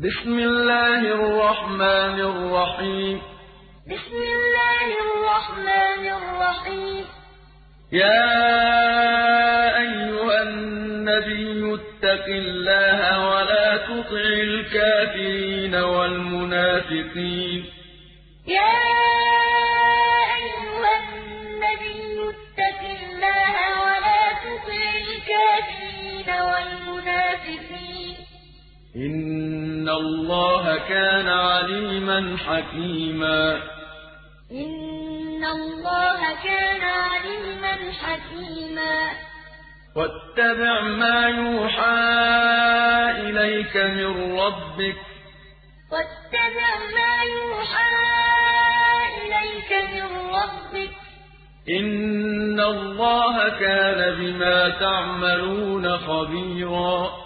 بسم الله الرحمن الرحيم. بسم الله الرحمن الرحيم. يا أيها النبي اتق الله ولا تطع الكافرين والمنافقين. يا أيها النبي اتق الله ولا تطع الكافرين والمنافقين. إن الله كان عليما حكيما إن الله كان عليما حكيما واتبع ما يوحى إليك من ربك واتبع ما يوحى إليك من ربك إن الله كان بما تعملون خبيرا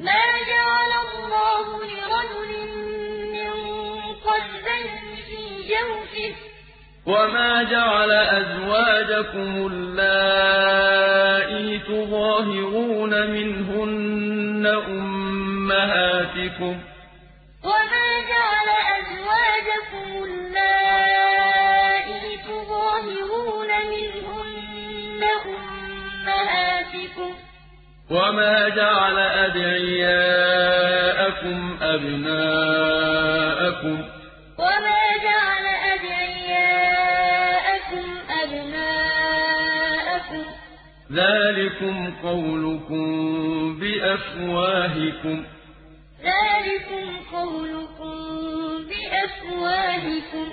ما جعل الله لرجل من قلبين في جوفه وما جعل أزواجكم اللائي تظاهرون منهن أمهاتكم وما جعل أدعياءكم أبناءكم وما جعل أدعياءكم أبناءكم ذلكم قولكم بأفواهكم ذلكم قولكم بأفواهكم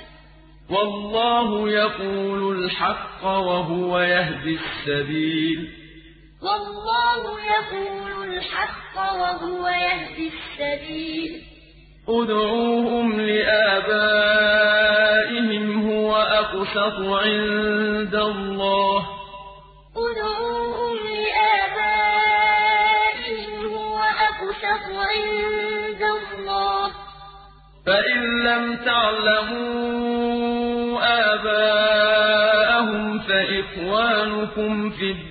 والله يقول الحق وهو يهدي السبيل والله يقول الحق وهو يهدي السبيل. ادعوهم لآبائهم هو أقسط عند الله. ادعوهم لآبائهم هو أقسط عند الله. فإن لم تعلموا آباءهم فإخوانكم في الدين.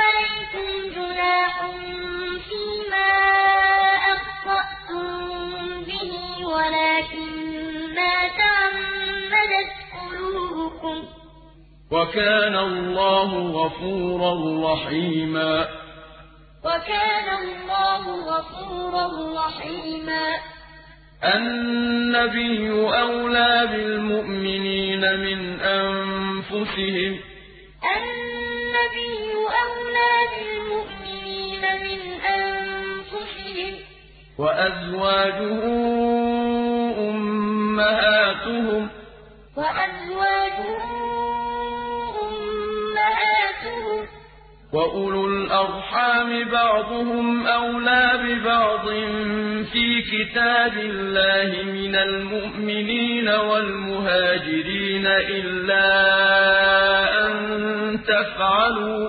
عليكم جناح فيما أخطأتم به ولكن ما تعمدت قلوبكم. وكان الله غفورا رحيما. وكان الله غفورا رحيما. النبي أولى بالمؤمنين من أنفسهم. بالمؤمنين من أنفسهم وأزواجه أمهاتهم وأزواجه أمهاتهم وأولو الأرحام بعضهم أولى ببعض في كتاب الله من المؤمنين والمهاجرين إلا أن تفعلوا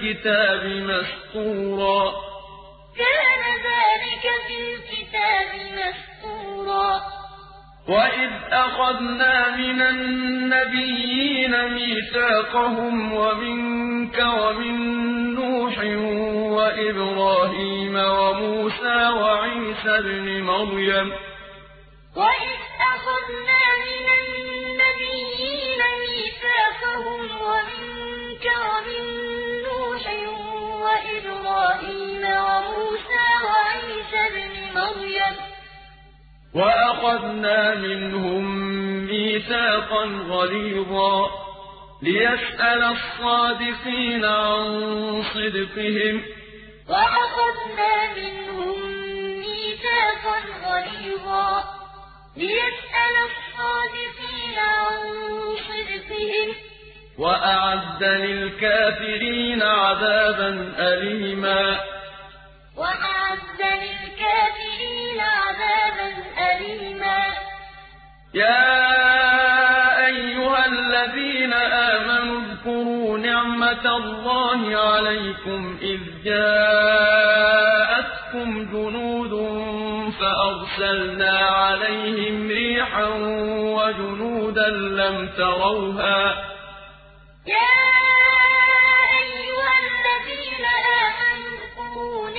الكتاب مسطورا. كان ذلك في الكتاب مسطورا. وإذ أخذنا من النبيين ميثاقهم ومنك ومن نوح وإبراهيم وموسى وعيسى ابن مريم. وإذ وأخذنا منهم ميثاقا غليظا ليسأل الصادقين عن صدقهم وأخذنا منهم ميثاقا غليظا ليسأل الصادقين عن صدقهم وأعد للكافرين عذابا أليما وأعد للكافرين عذابا أليما. يا أيها الذين آمنوا اذكروا نعمة الله عليكم إذ جاءتكم جنود فأرسلنا عليهم ريحا وجنودا لم تروها. يا أيها الذين آمنوا اذكروا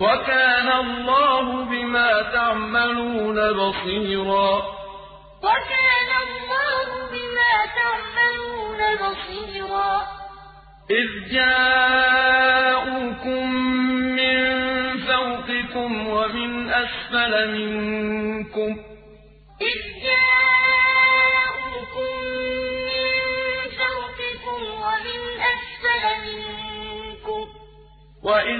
وكان الله بما تعملون بصيرا. وكان الله بما تعملون بصيرا. إذ جاءوكم من فوقكم ومن أسفل منكم. إذ جاءوكم من فوقكم ومن أسفل منكم. وإذ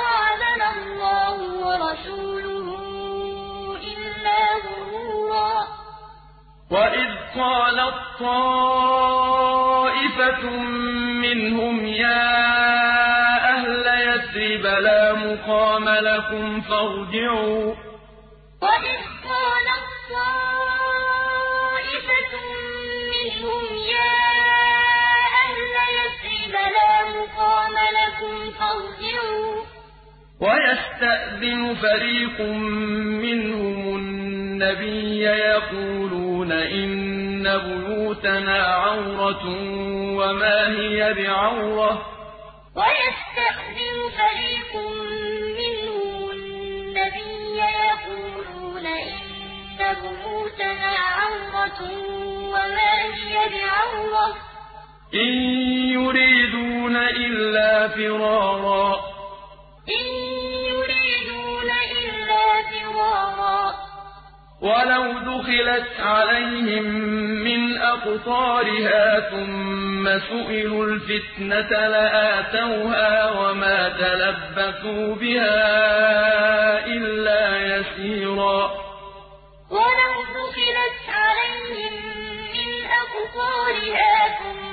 وعدنا الله ورسوله إلا غرورا. وإذ قالت طائفة منهم يا أهل يثرب لا مقام لكم فارجعوا. وإذ قالت طائفة منهم يا أهل يثرب لا مقام لكم فارجعوا. ويستأذن فريق منهم النبي يقولون إن بيوتنا عورة وما هي بعورة. ويستأذن فريق منهم النبي يقولون إن بيوتنا عورة وما هي بعورة. إن يريدون إلا فرارا. إن يريدون إلا فرارا. ولو دخلت عليهم من أقطارها ثم سئلوا الفتنة لآتوها وما تلبثوا بها إلا يسيرا. ولو دخلت عليهم من أقطارها ثم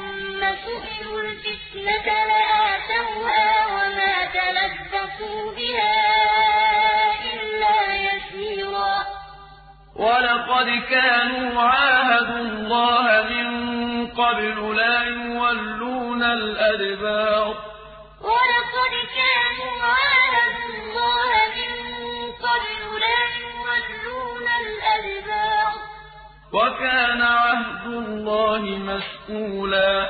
الذين سئلوا الفتنة لآتوها وما تلبسوا بها إلا يسيرا ولقد كانوا عاهدوا الله من قبل لا يولون الأدبار ولقد كانوا عاهدوا الله من قبل لا يولون الأدبار وكان عهد الله مسؤولا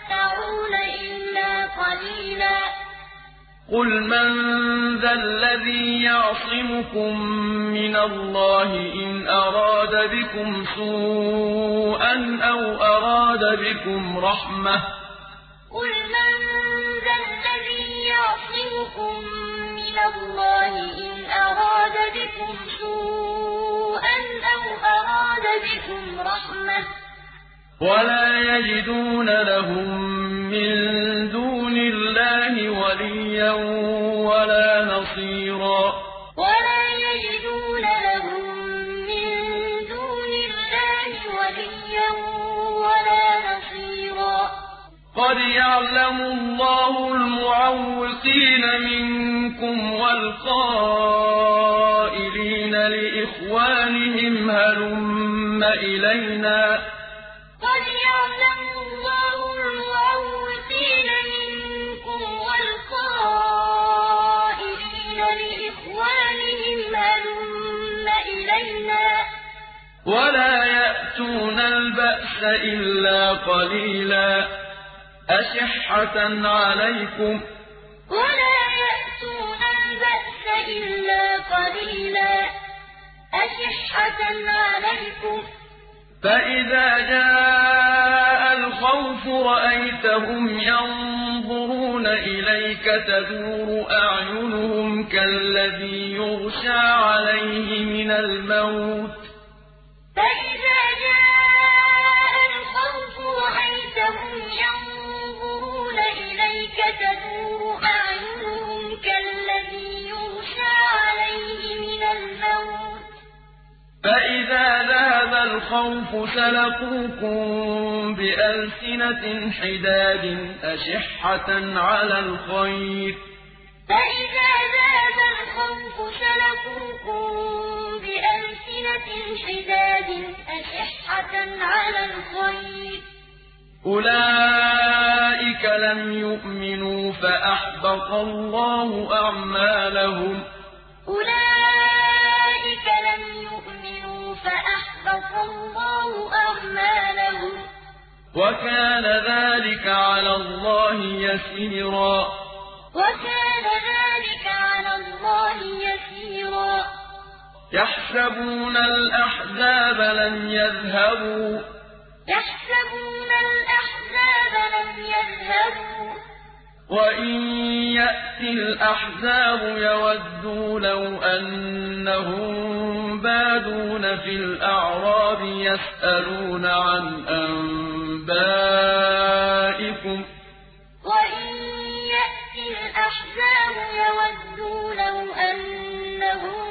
إلا قليلا. قل من ذا الذي يعصمكم من الله إن أراد بكم سوءا أو أراد بكم رحمة قل من ذا الذي يعصمكم من الله إن أراد بكم سوءا أو أراد بكم رحمة ولا يجدون لهم من دون الله وليا ولا نصيرا ولا يجدون لهم من دون الله وليا ولا نصيرا قد يعلم الله المعوقين منكم والقائلين لإخوانهم هلم إلينا قد يعلم المعوقين منكم والقائلين لإخوانهم هلم إلينا. ولا يأتون البأس إلا قليلا. أشحة عليكم. ولا يأتون البأس إلا قليلا. أشحة عليكم. فإذا جاء الخوف رأيتهم ينظرون إليك تدور أعينهم كالذي يغشى عليه من الموت. فإذا جاء الخوف رأيتهم ينظرون إليك تدور أعينهم كالذي فإذا ذهب الخوف سلقوكم بألسنة حداد أشحة على الخير فإذا ذهب الخوف سلقوكم بألسنة حداد أشحة على الخير أولئك لم يؤمنوا فأحبط الله أعمالهم أولئك لم يؤمنوا فأحبط الله أعمالهم وكان ذلك على الله يسيرا. وكان ذلك على الله يسيرا. يحسبون الأحزاب لم يذهبوا. وإن يأتي الأحزاب يودوا لو أنهم بادون في الأعراب يسألون عن أنبائكم وإن يأتي الأحزاب يودوا لو أنهم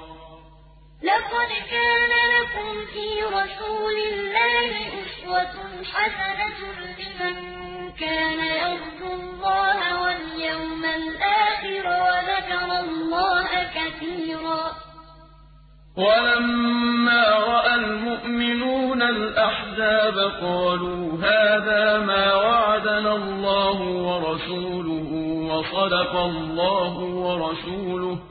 لقد كان لكم في رسول الله أسوة حسنة لمن كان يرجو الله واليوم الآخر وذكر الله كثيرا. ولما رأى المؤمنون الأحزاب قالوا هذا ما وعدنا الله ورسوله وصدق الله ورسوله.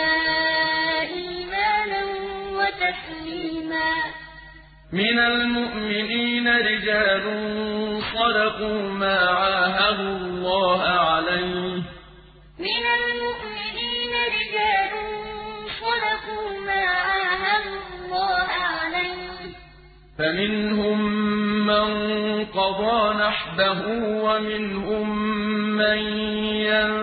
من المؤمنين رجال صدقوا ما عاهدوا الله عليه. من المؤمنين رجال صدقوا ما عاهدوا الله عليه. فمنهم من قضى نحبه ومنهم من ينتظر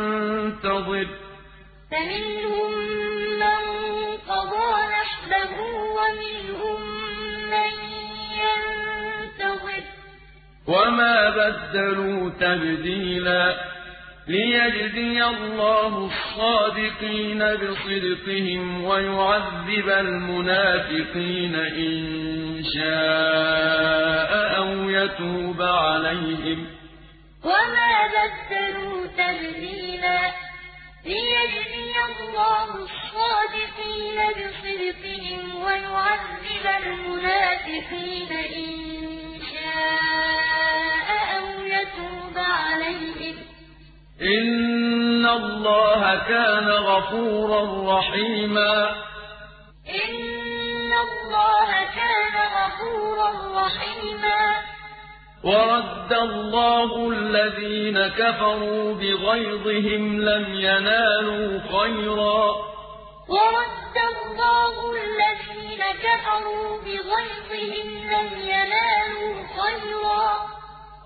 وما بدلوا تبديلا ليجزي الله الصادقين بصدقهم ويعذب المنافقين إن شاء أو يتوب عليهم وما بدلوا تبديلا ليجزي الله الصادقين بصدقهم ويعذب المنافقين إن شاء يتوب عليهم. إن الله كان غفورا رحيما. إن الله كان غفورا رحيما. ورد الله الذين كفروا بغيظهم لم ينالوا خيرا. ورد الله الذين كفروا بغيظهم لم ينالوا خيرا.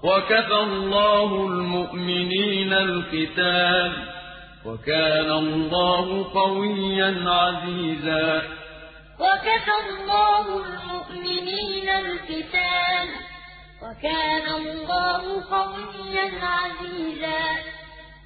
وكفى الله المؤمنين القتال وكان الله قويا عزيزا. وكفى الله المؤمنين القتال وكان الله قويا عزيزا.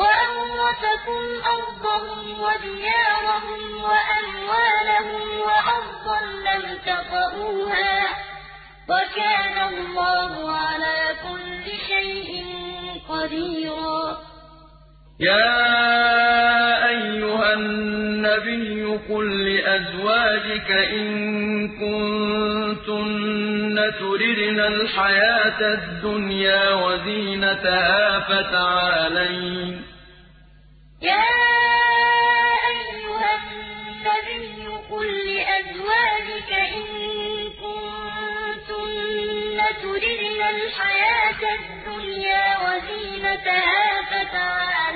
وأورثكم أرضهم وديارهم وأموالهم وأرضا لم تطئوها وكان الله على كل شيء قديرا يا أيها النبي قل لأزواجك إن كنتن تردن الحياة الدنيا وزينتها فتعالين.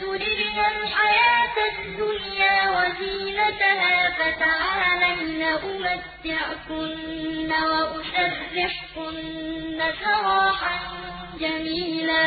تردن الحياة الدنيا وزينتها فتعالين أمتعكن وأسرحكن سراحا جميلا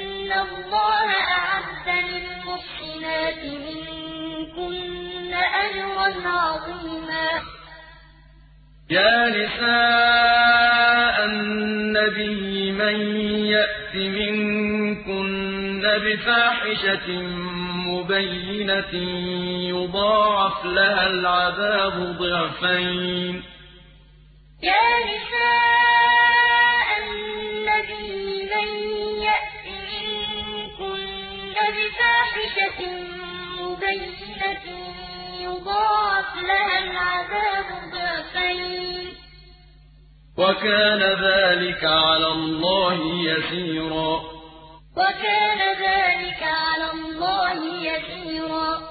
الله أعد للمحسنات منكن أجرا عظيما. يا نساء النبي من يَأْتِ مِنكُنَّ بِفَاحِشَةٍ مُّبَيِّنَةٍ يُضَاعَفْ لَهَا الْعَذَابُ ضِعْفَيْنِ ۚ. يَا نِسَاءَ النَّبِيِّ مَن بِفَاحِشَةٍ مُّبَيِّنَةٍ يُضَاعَفْ لَهَا الْعَذَابُ ضِعْفَيْنِ ۚ. وَكَانَ ذَٰلِكَ عَلَى اللَّهِ يَسِيرًا. وَكَانَ ذَٰلِكَ عَلَى اللَّهِ يَسِيرًا.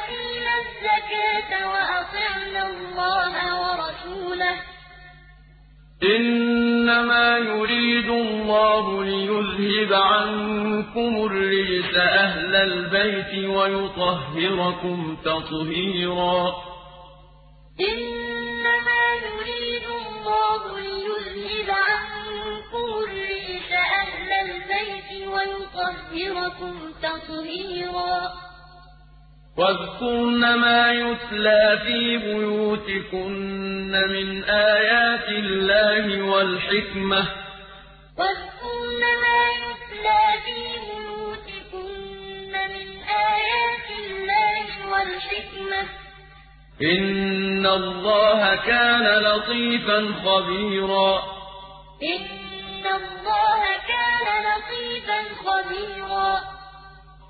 إِنَّمَا يُرِيدُ اللَّهُ لِيُذْهِبَ عَنكُمُ الرِّجْسَ أَهْلَ الْبَيْتِ وَيُطَهِّرَكُمْ تَطْهِيرًا. إِنَّمَا يُرِيدُ اللَّهُ لِيُذْهِبَ عَنكُمُ الرِّجْسَ أَهْلَ الْبَيْتِ وَيُطَهِّرَكُمْ تَطْهِيرًا. وَاذْكُرْنَ مَا يُتْلَىٰ فِي بُيُوتِكُنَّ مِنْ آيَاتِ اللَّهِ وَالْحِكْمَةِ ۚ. وَاذْكُرْنَ مَا يُتْلَىٰ فِي بُيُوتِكُنَّ مِنْ آيَاتِ اللَّهِ وَالْحِكْمَةِ ۚ. إِنَّ اللَّهَ كَانَ لَطِيفًا خَبِيرًا. إِنَّ اللَّهَ كَانَ لَطِيفًا خَبِيرًا.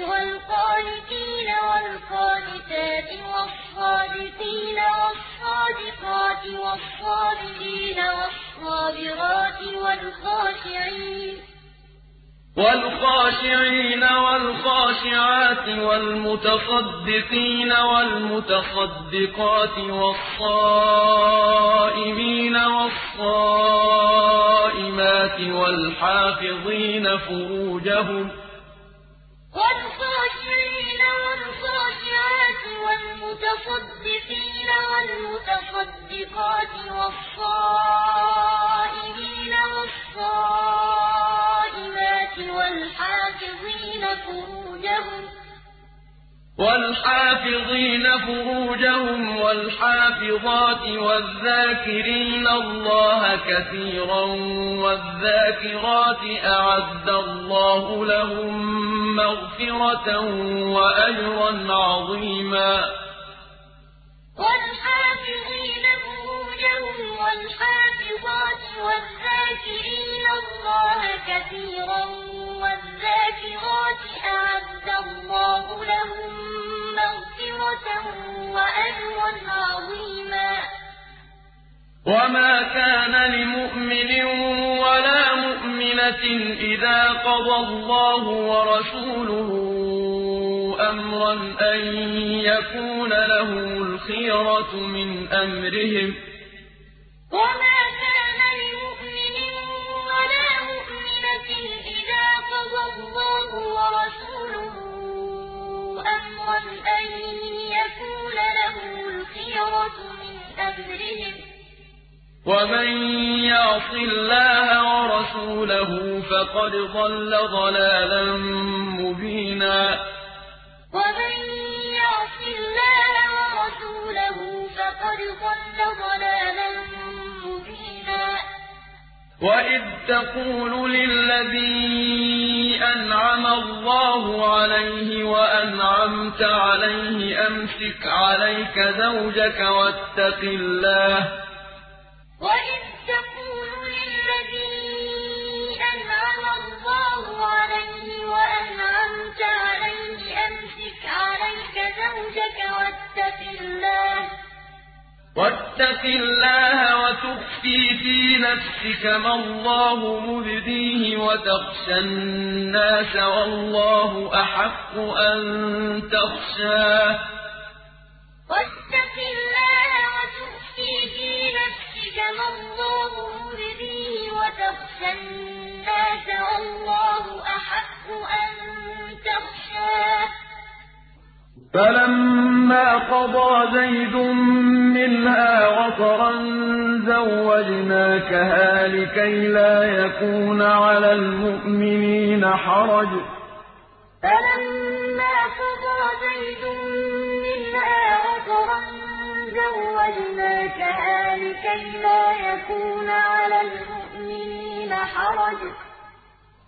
وَالْقَانِتِينَ وَالْقَانِتَاتِ وَالصَّادِقِينَ وَالصَّادِقَاتِ وَالصَّابِرِينَ وَالصَّابِرَاتِ وَالْخَاشِعِينَ وَالْخَاشِعِينَ وَالْخَاشِعَاتِ وَالْمُتَصَدِّقِينَ وَالْمُتَصَدِّقَاتِ وَالصَّائِمِينَ وَالصَّائِمَاتِ وَالْحَافِظِينَ فُرُوجَهُمْ ۚ وَالْخَاشِعِينَ وَالْخَاشِعَاتِ وَالْمُتَصَدِّقِينَ وَالْمُتَصَدِّقَاتِ وَالصَّائِمِينَ وَالصَّائِمَاتِ وَالْحَافِظِينَ فُرُوجَهُمْ ۚ وَالْحَافِظِينَ فُرُوجَهُمْ وَالْحَافِظَاتِ وَالذَّاكِرِينَ اللَّهَ كَثِيرًا وَالذَّاكِرَاتِ أَعَدَّ اللَّهُ لَهُم مَّغْفِرَةً وَأَجْرًا عَظِيمًا. وَالْحَافِظِينَ فُرُوجَهُمْ وَالْحَافِظَاتِ وَالذَّاكِرِينَ اللَّهَ كَثِيرًا وَالذَّاكِرَاتِ أَعَدَّ اللَّهُ لَهُم مَّغْفِرَةً وَأَجْرًا عَظِيمًا. وَمَا كَانَ لِمُؤْمِنٍ وَلَا مُؤْمِنَةٍ إِذَا قَضَى اللَّهُ وَرَسُولُهُ أَمْرًا أَن يَكُونَ لَهُمُ الْخِيَرَةُ مِنْ أَمْرِهِمْ ۗ. الْخِيَرَةُ مِنْ أَمْرِهِمْ ۗ. وَمَن يَعْصِ اللَّهَ وَرَسُولَهُ فَقَدْ ضَلَّ ضَلَالًا مُّبِينًا. وَإِذْ تَقُولُ لِلَّذِي أَنْعَمَ اللَّهُ عَلَيْهِ وَأَنْعَمْتَ عَلَيْهِ أَمْسِكْ عَلَيْكَ زَوْجَكَ وَاتَّقِ اللَّهَ وَاتَّقِ اللَّهَ وَتُخْفِي فِي نَفْسِكَ مَا اللَّهُ مُبْدِيهِ وَتَخْشَى النَّاسَ وَاللَّهُ أَحَقُّ أَن تَخْشَاهُ ۖ. وَاتَّقِ اللَّهَ وَتُخْفِي زَوَّجْنَاكَهَا لِكَيْلَا يَكُونَ عَلَى الْمُؤْمِنِينَ حَرَجٌ ۗ. فَلَمَّا قَضَىٰ زَيْدٌ مِّنْهَا وَطَرًا زَوَّجْنَاكَهَا لِكَيْلَا يَكُونَ عَلَى الْمُؤْمِنِينَ حَرَجٌ.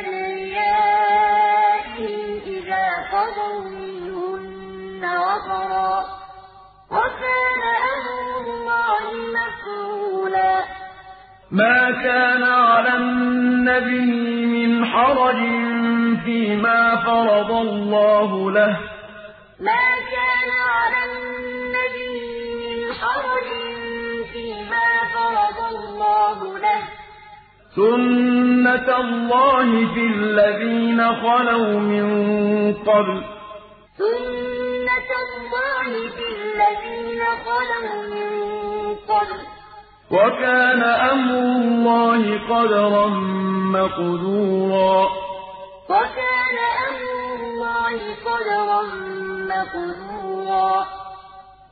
أَزْوَاجِ أَدْعِيَائِهِمْ إِذَا قَضَوْا مِنْهُنَّ وَطَرًا ۚ وَكَانَ أَمْرُ اللَّهِ مَفْعُولًا مَا كَانَ عَلَى النَّبِيِّ مِنْ حَرَجٍ فِيمَا فَرَضَ اللَّهُ لَهُ ۖ. سُنَّةَ اللَّهِ فِي الَّذِينَ خَلَوْا مِن قَبْلُ ۚ وَكَانَ أَمْرُ اللَّهِ قَدَرًا مَّقْدُورًا وَكَانَ أَمْرُ اللَّهِ قَدَرًا مَّقْدُورًا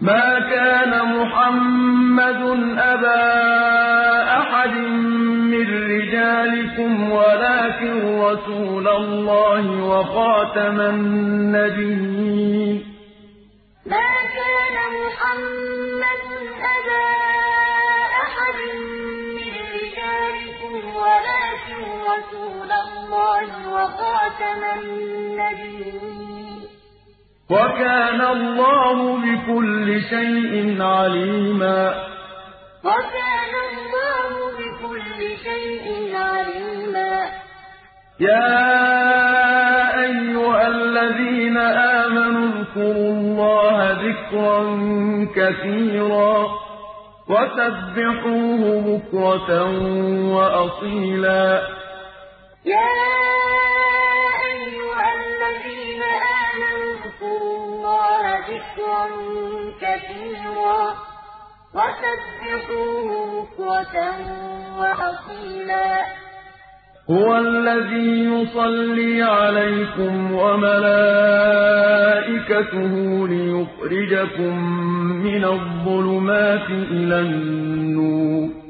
مَا كَانَ مُحَمَّدٌ أَبَا أَحَدٍ مِّن رِّجَالِكُمْ وَلَٰكِن رَّسُولَ اللَّهِ وَخَاتَمَ النَّبِيِّينَ. مَا كَانَ مُحَمَّدٌ أَبَا أَحَدٍ مِّن رِّجَالِكُمْ وَلَٰكِن رَّسُولَ اللَّهِ وَخَاتَمَ النَّبِيِّينَ. وكان الله بكل شيء عليما. وكان الله بكل شيء عليما. يا أيها الذين آمنوا اذكروا الله ذكرا كثيرا وسبحوه بكرة وأصيلا. يا أيها الذين آمنوا اذكروا الله ذكرا كثيرا وسبحوه بكرة وأصيلا. هو الذي يصلي عليكم وملائكته ليخرجكم من الظلمات إلى النور.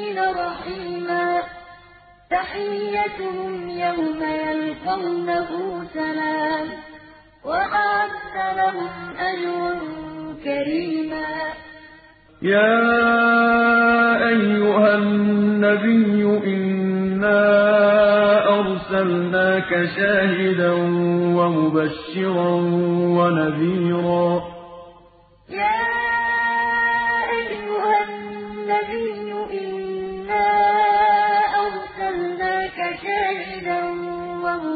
بالمؤمنين رحيما. تحيتهم يوم يلقونه سلام. وأعد لهم أجرا كريما. يا أيها النبي إنا أرسلناك شاهدا ومبشرا ونذيرا. يا أيها النبي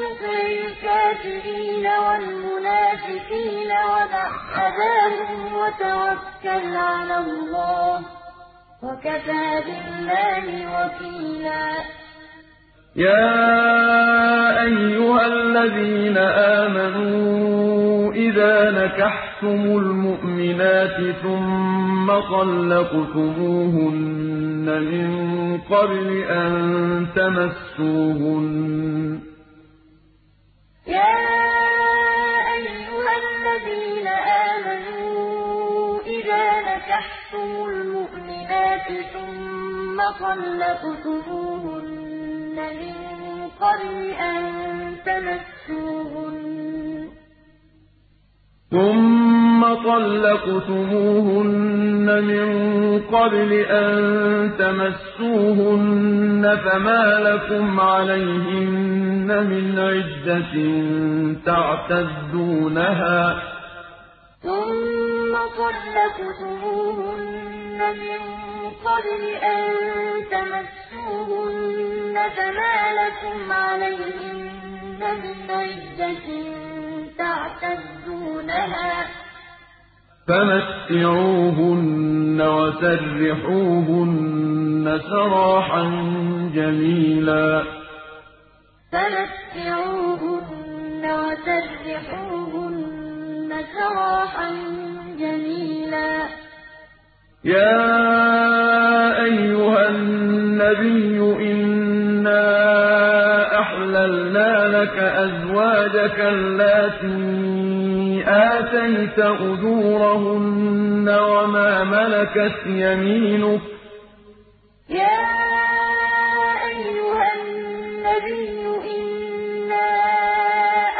تطع الكافرين والمنافقين ودع أذاهم وتوكل على الله وكفى بالله وكيلا. يا أيها الذين آمنوا إذا نكحتم المؤمنات ثم طلقتموهن من قبل أن تمسوهن يا أيها الذين آمنوا إذا نكحتم المؤمنات ثم طلقتموهن من قبل أن تمسوهن ثم طلقتموهن من قبل أن تمسوهن فما لكم عليهن من عدة تعتدونها. ثم طلقتموهن من قبل أن تمسوهن فما لكم عليهن من عدة تعتدونها. فمتعوهن وسرحوهن سراحا جميلا. فمتعوهن وسرحوهن سراحا جميلا. يا أيها النبي إنا أحللنا لك أزواجك اللاتي آتيت أجورهن وما ملكت يمينك يا أيها النبي إنا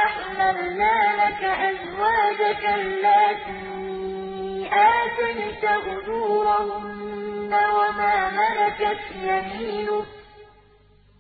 أحللنا لك أزواجك اللاتي آتيت أجورهن وما ملكت يمينك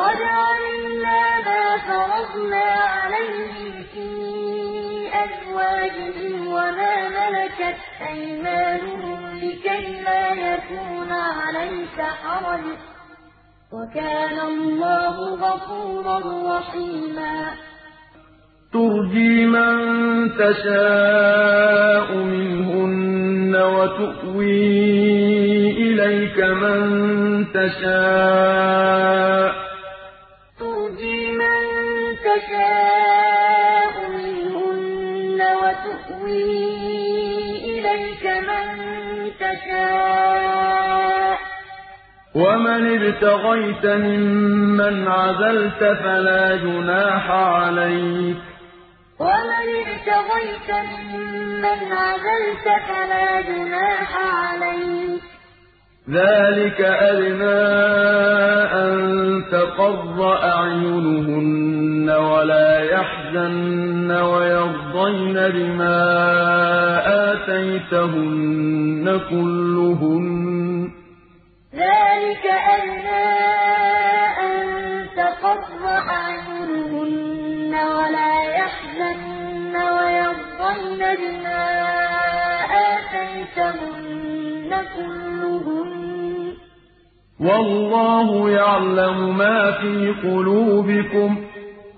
قد علمنا ما فرضنا عليهم في أزواجهم وما ملكت أيمانهم لكي لا يكون عليك حرج وكان الله غفورا رحيما ترجي من تشاء منهن وتؤوي إليك من تشاء تَشَاءُ إِلَيْكَ مَن تَشَاءُ ۖ. وَمَنِ ابْتَغَيْتَ مِمَّنْ عَزَلْتَ فَلَا جُنَاحَ عَلَيْكَ. ذَٰلِكَ أَدْنَىٰ أَن تَقَرَّ أَعْيُنُهُنَّ وَلَا يَحْزَنَّ وَيَرْضَيْنَ بِمَا آتَيْتَهُنَّ كُلُّهُنَّ ۚ. ذَٰلِكَ أَدْنَىٰ أَن تَقَرَّ أَعْيُنُهُنَّ وَلَا يَحْزَنَّ وَيَرْضَيْنَ بِمَا آتَيْتَهُنَّ كُلُّهُنَّ. وَاللَّهُ يَعْلَمُ مَا فِي قُلُوبِكُمْ ۚ.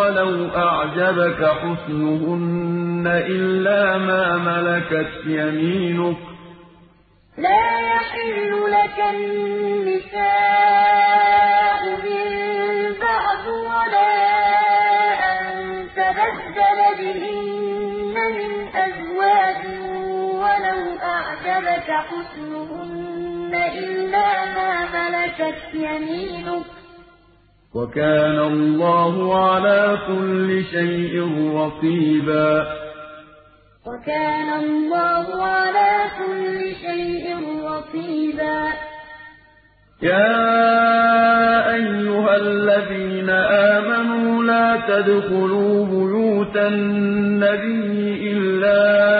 وَلَوْ أَعْجَبَكَ حُسْنُهُنَّ إِلَّا مَا مَلَكَتْ يَمِينُكَ ۗ. لَا يَحِلُّ لَكَ النِّسَاءُ مِن بَعْدُ وَلَا أَن تَبَدَّلَ بِهِنَّ مِنْ أَزْوَاجٍ وَلَوْ أَعْجَبَكَ حُسْنُهُنَّ إِلَّا مَا مَلَكَتْ يَمِينُكَ ۗ. وَكَانَ اللَّهُ عَلَىٰ كُلِّ شَيْءٍ رَّقِيبًا. وَكَانَ اللَّهُ عَلَىٰ كُلِّ شَيْءٍ رَّقِيبًا. يَا أَيُّهَا الَّذِينَ آمَنُوا لَا تَدْخُلُوا بُيُوتَ النَّبِيِّ إِلَّا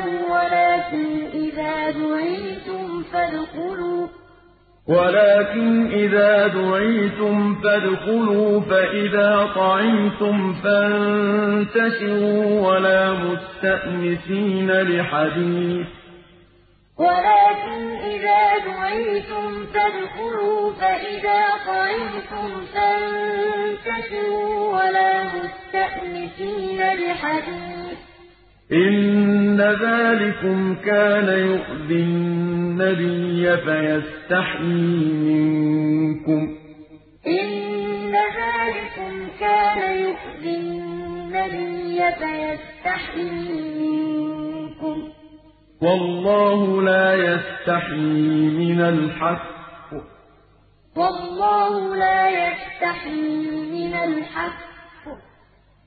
وَلَٰكِنْ إِذَا دُعِيتُمْ فَادْخُلُوا ولكن إذا دعيتم فادخلوا فإذا طعمتم فانتشروا ولا مستأنسين لحديث. ولكن إذا دعيتم فادخلوا فإذا طعمتم فانتشروا ولا مستأنسين لحديث. إن ذلكم كان يؤذي النبي فيستحيي منكم إن ذلكم كان يؤذي النبي فيستحيي منكم والله لا يستحيي من الحق والله لا يستحيي من الحق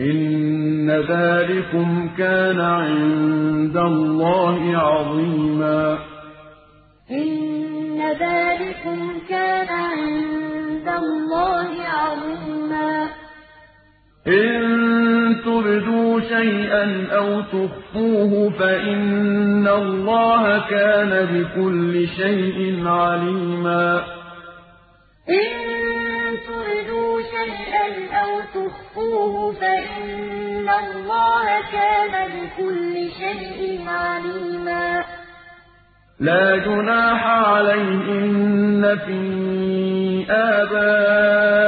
إِنَّ ذَٰلِكُمْ كَانَ عِندَ اللَّهِ عَظِيمًا إِنَّ ذَٰلِكُمْ كَانَ عِندَ اللَّهِ عَظِيمًا إِن تُبْدُوا شَيْئًا أَوْ تُخْفُوهُ فَإِنَّ اللَّهَ كَانَ بِكُلِّ شَيْءٍ عَلِيمًا شَيْئًا أَوْ تُخْفُوهُ فَإِنَّ اللَّهَ كَانَ بِكُلِّ شَيْءٍ عَلِيمًا. لا جناح عليهن في آبائهن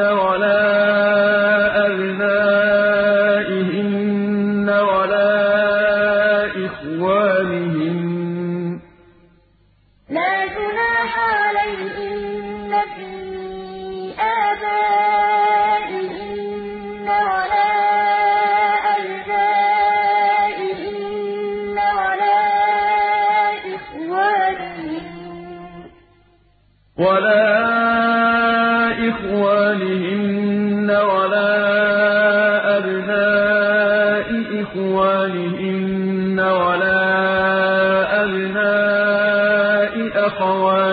ولا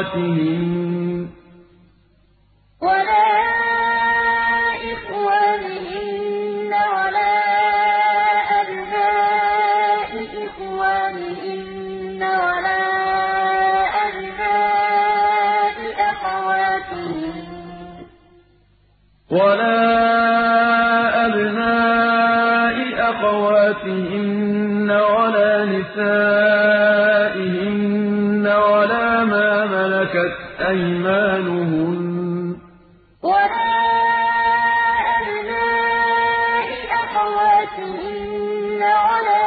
أخواتهن أيمانهن؟ ولا أبناء أخواتهن ولا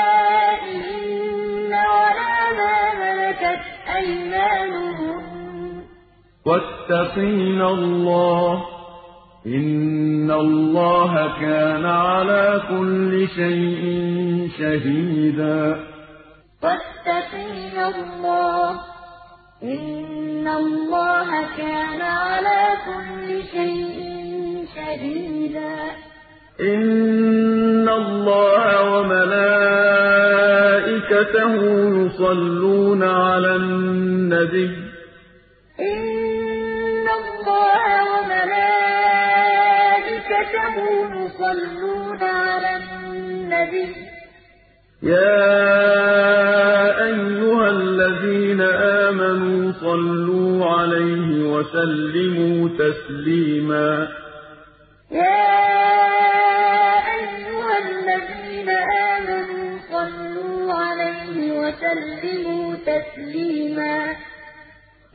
نسائهن ولا ما ملكت أيمانهن واتقين الله إن الله كان على كل شيء شهيدا. واتقين الله إن الله كان على كل شيء شهيدا. إن الله وملائكته يصلون على النبي. يُصَلُّونَ عَلَى النَّبِيِّ. يَا آمَنُوا صَلُّوا عَلَيْهِ وَسَلِّمُوا تَسْلِيمًا يَا أَيُّهَا الَّذِينَ آمَنُوا صَلُّوا عَلَيْهِ وَسَلِّمُوا تَسْلِيمًا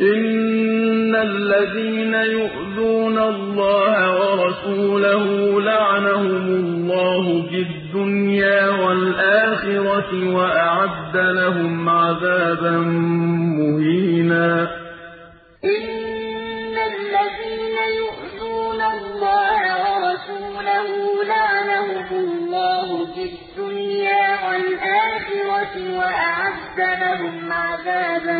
إِنَّ الَّذِينَ يُؤْذُونَ اللَّهَ وَرَسُولَهُ لَعَنَهُمُ اللَّهُ فِي الدُّنْيَا وَالْآخِرَةِ وَأَعَدَّ لَهُمْ عَذَابًا مُّهِينًا. إِنَّ الَّذِينَ يُؤْذُونَ اللَّهَ وَرَسُولَهُ لَعَنَهُمُ اللَّهُ فِي الدُّنْيَا وَالْآخِرَةِ وَأَعَدَّ لَهُمْ عَذَابًا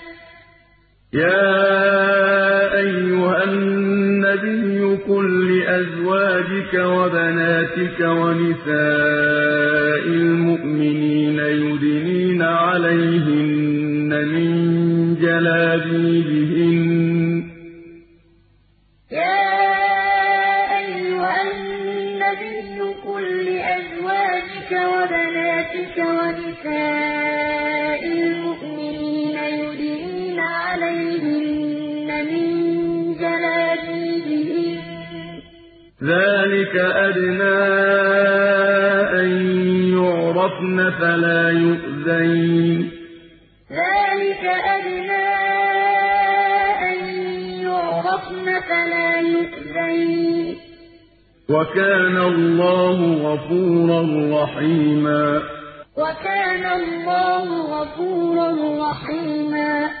يَا أَيُّهَا النَّبِيُّ قُل لِّأَزْوَاجِكَ وَبَنَاتِكَ وَنِسَاءِ الْمُؤْمِنِينَ يُدْنِينَ عَلَيْهِنَّ مِن جَلَابِيبِهِنَّ. ذَٰلِكَ أَدْنَىٰ أَن يُعْرَفْنَ فَلَا يُؤْذَيْنَ ۗ. ذَٰلِكَ أَدْنَىٰ أَن يُعْرَفْنَ فَلَا يُؤْذَيْنَ ۗ. وَكَانَ اللَّهُ غَفُورًا رَّحِيمًا. وَكَانَ اللَّهُ غَفُورًا رَّحِيمًا.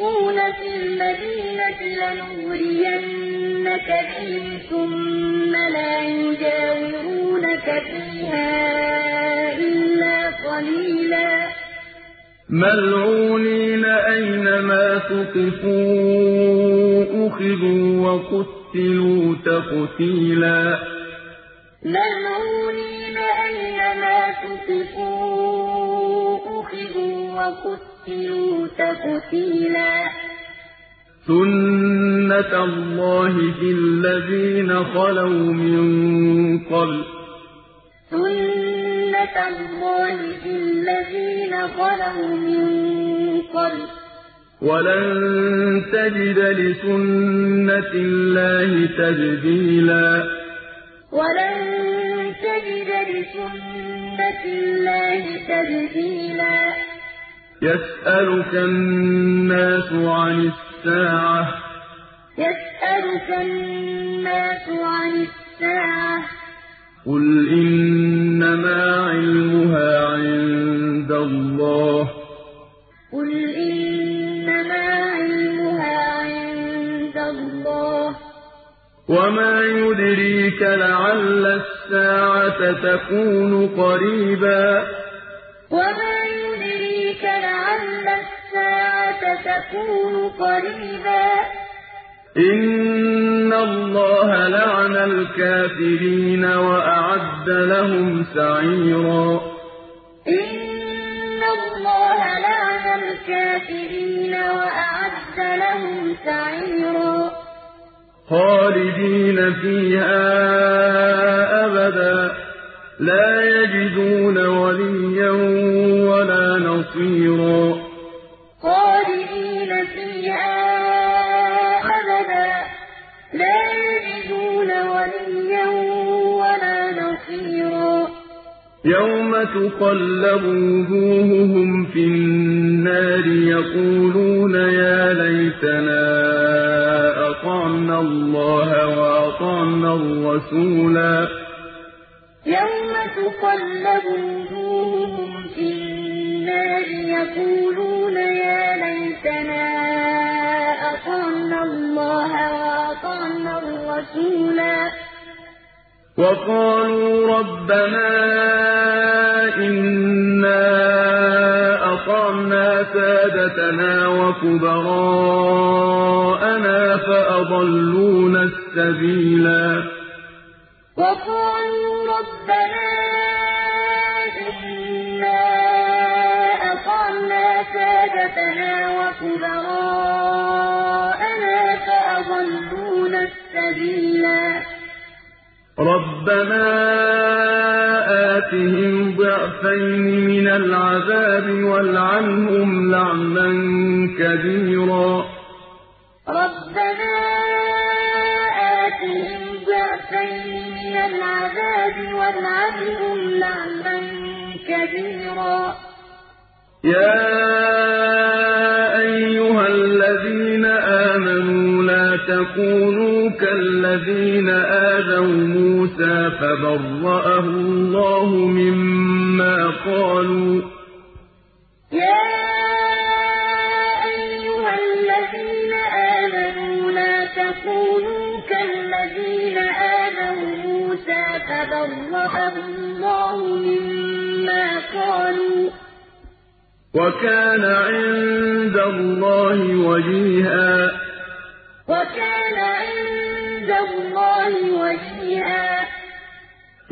وَالْمُرْجِفُونَ فِي الْمَدِينَةِ لَنُغْرِيَنَّكَ بِهِمْ ثُمَّ لَا يُجَاوِرُونَكَ فِيهَا إِلَّا قَلِيلًا مَّلْعُونِينَ أَيْنَمَا ثُقِفُوا أُخِذُوا وَقُتِّلُوا تَقْتِيلًا مَّلْعُونِينَ أَيْنَمَا ثُقِفُوا أُخِذُوا وَقُتِّلُوا تَقْتِيلًا سُنَّةَ اللَّهِ فِي الَّذِينَ خَلَوْا مِن قَبْلُ ۖ. سُنَّةَ اللَّهِ فِي الَّذِينَ خَلَوْا مِن قَبْلُ ۖ. وَلَن تَجِدَ لِسُنَّةِ اللَّهِ تَبْدِيلًا. وَلَن تَجِدَ لِسُنَّةِ اللَّهِ تَبْدِيلًا. يَسْأَلُكَ النَّاسُ عَنِ السَّاعَةِ ۖ. قُلْ إِنَّمَا عِلْمُهَا عِندَ اللَّهِ ۚ. وَمَا يُدْرِيكَ لَعَلَّ السَّاعَةَ تَكُونُ قَرِيبًا. وَمَا السَّاعَةَ تَكُونُ قَرِيبًا. إِنَّ اللَّهَ لَعَنَ الْكَافِرِينَ وَأَعَدَّ لَهُمْ سَعِيرًا. إِنَّ اللَّهَ لَعَنَ الْكَافِرِينَ وَأَعَدَّ لَهُمْ سَعِيرًا. خَالِدِينَ فِيهَا أَبَدًا ۖ. لَّا يَجِدُونَ وَلِيًّا وَلَا نَصِيرًا. يَوْمَ تُقَلَّبُ وُجُوهُهُمْ فِي النَّارِ يَقُولُونَ يَا لَيْتَنَا أَطَعْنَا اللَّهَ وَأَطَعْنَا الرَّسُولَا يَوْمَ تُقَلَّبُ وُجُوهُهُمْ فِي النَّارِ يَقُولُونَ يَا لَيْتَنَا أَطَعْنَا اللَّهَ وَأَطَعْنَا الرَّسُولَا وَقَالُوا رَبَّنَا إِنَّا أَطَعْنَا سَادَتَنَا وَكُبَرَاءَنَا فَأَضَلُّونَا السَّبِيلَا. وَقَالُوا رَبَّنَا إِنَّا أَطَعْنَا سَادَتَنَا وَكُبَرَاءَنَا فَأَضَلُّونَا السَّبِيلَا. رَبَّنَا آتِهِمْ ضِعْفَيْنِ مِنَ الْعَذَابِ وَالْعَنْهُمْ لَعْنًا كَبِيرًا رَبَّنَا آتِهِمْ ضِعْفَيْنِ مِنَ الْعَذَابِ وَالْعَنْهُمْ لَعْنًا كَبِيرًا يَا أَيُّهَا الَّذِينَ آمَنُوا لَا تَكُونُوا كَالَّذِينَ آذَوْا مُوسَىٰ فَبَرَّأَهُ اللَّهُ مِمَّا قَالُوا ۚ. يَا أَيُّهَا الَّذِينَ آمَنُوا لَا تَكُونُوا كَالَّذِينَ آذَوْا مُوسَىٰ فَبَرَّأَهُ اللَّهُ مِمَّا قَالُوا ۚ. وَكَانَ عِندَ اللَّهِ وَجِيهًا. وَكَانَ عِندَ اللَّهِ وَجِيهًا.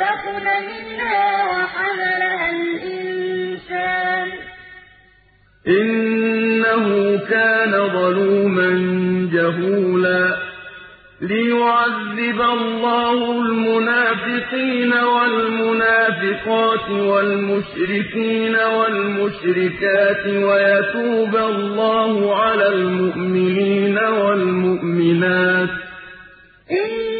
وَأَشْفَقْنَ مِنْهَا وَحَمَلَهَا الْإِنسَانُ ۖ. إِنَّهُ كَانَ ظَلُومًا جَهُولًا لِّيُعَذِّبَ اللَّهُ الْمُنَافِقِينَ وَالْمُنَافِقَاتِ وَالْمُشْرِكِينَ وَالْمُشْرِكَاتِ وَيَتُوبَ اللَّهُ عَلَى الْمُؤْمِنِينَ وَالْمُؤْمِنَاتِ ۗ.